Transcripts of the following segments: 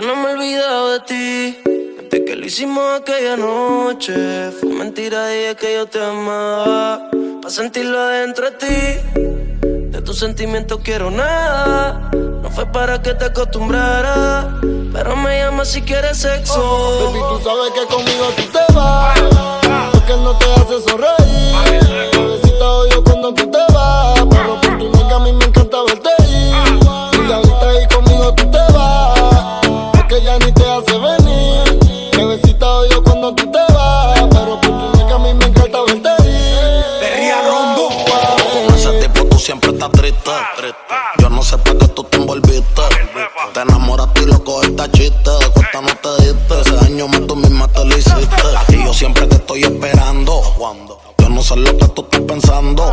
Ya no me he olvidado de ti. Desde que lo hicimos aquella noche. Fue mentira, dije que yo te amaba. Pa' sentirlo adentro de ti. De tus sentimientos quiero nada. No fue para que te acostumbrara. Pero me llama si quieres sexo. Baby, tú sabes que conmigo tú te vas. Porque no te hace sonreír. Bebecita odio cuando tú te vas. No sé para qué tú te envolviste. Te enamoraste y lo cogiste chiste. De cuesta no te diste. Ese daño más tú misma te lo hiciste. Y yo siempre te estoy esperando. Yo no sé lo que tú estás pensando.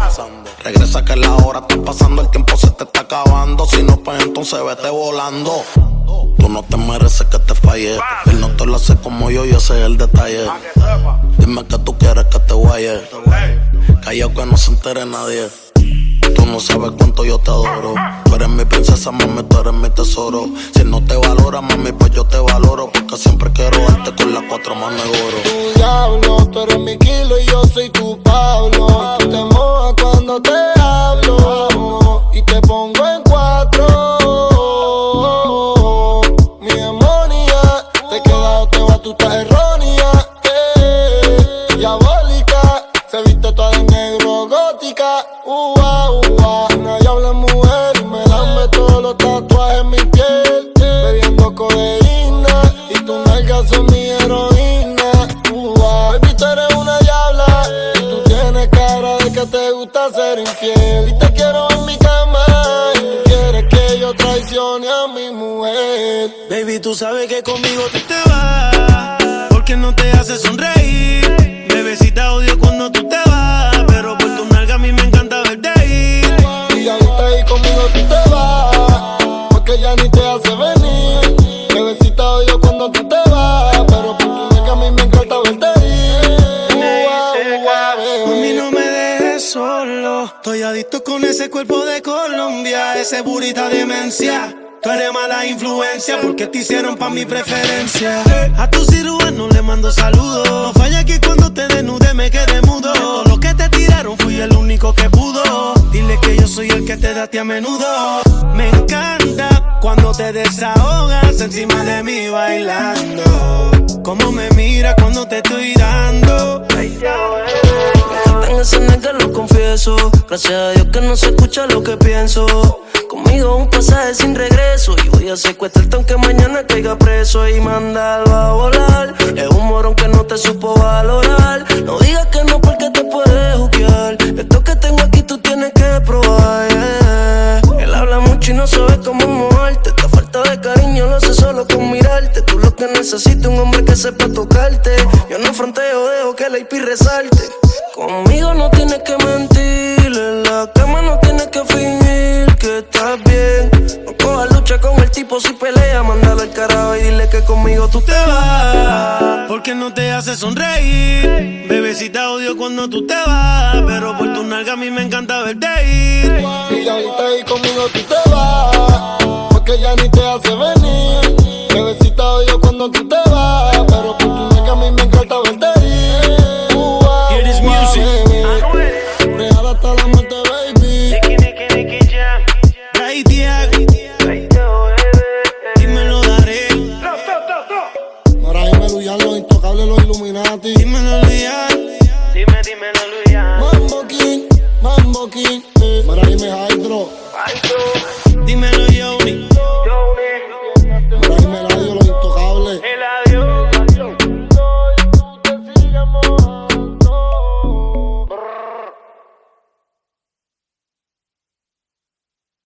Regresa que la hora está pasando, el tiempo se te está acabando. Si no, pues entonces vete volando. Tú no te mereces que te falle. Él no te lo hace como yo, y ese es el detalle. Dime que tú quieres que te guaye. Callao que no se entere nadie. No sabes cuánto yo te adoro. Tú eres mi princesa, mami, tú eres mi tesoro. Si no te valora, mami, pues yo te valoro. Porque siempre quiero darte con las cuatro manos de oro. tu diablo, tú eres mi kilo y yo soy tu Pablo. Baby, tú sabes que conmigo tú te vas. Porque no te hace sonreír. Bebecita odio cuando tú te vas. Pero por tu nalga a mí me encanta verte ir. Y ahorita ahí conmigo tú te vas, porque ya ni te hace venir. Bebecita odio cuando tú te vas, pero por tu nega a mí me encanta verte ir. Mami, bebé. no me dejes solo. Estoy adicto con ese cuerpo de Colombia, ese burita demencia. Tú eres mala influencia porque te hicieron pa' mi preferencia. A tu cirujano le mando saludos. No falla que cuando te desnude me quede mudo. De todo lo que te tiraron fui el único que pudo. Dile que yo soy el que te date a menudo. Me encanta cuando te desahogas encima de mí bailando. Como me mira cuando te estoy dando. En ese nega lo confieso. Gracias a Dios que no se escucha lo que pienso. Conmigo un pasaje sin regreso. Y voy a secuestrarte aunque mañana caiga preso y mandarlo a volar. Es un morón que no te supo valorar. No digas que no porque te puedes juzgar. Esto que tengo aquí tú tienes que probar. Él habla mucho y no sabe cómo moverte. Esta falta de cariño lo hace solo con mirarte. Tú lo que necesitas un hombre que sepa tocarte. Yo no fronteo, dejo que la IP resalte. Conmigo no tienes que mentir. Con el tipo si pelea. Mándalo al carajo y dile que conmigo tú te vas. Porque no te hace sonreír. Bebecita odio cuando tú te vas. Pero por tu nalga a mí me encanta verte ir. Y ahorita ahí conmigo tú te vas, porque ya ni te hace venir. Bebecita odio cuando tú te vas, Luyan, los intocables, los Illuminati. Dímelo, Luyan. Dime, dímelo, Luyan. Mambo King, Mambo King. Eh. Mara, dime,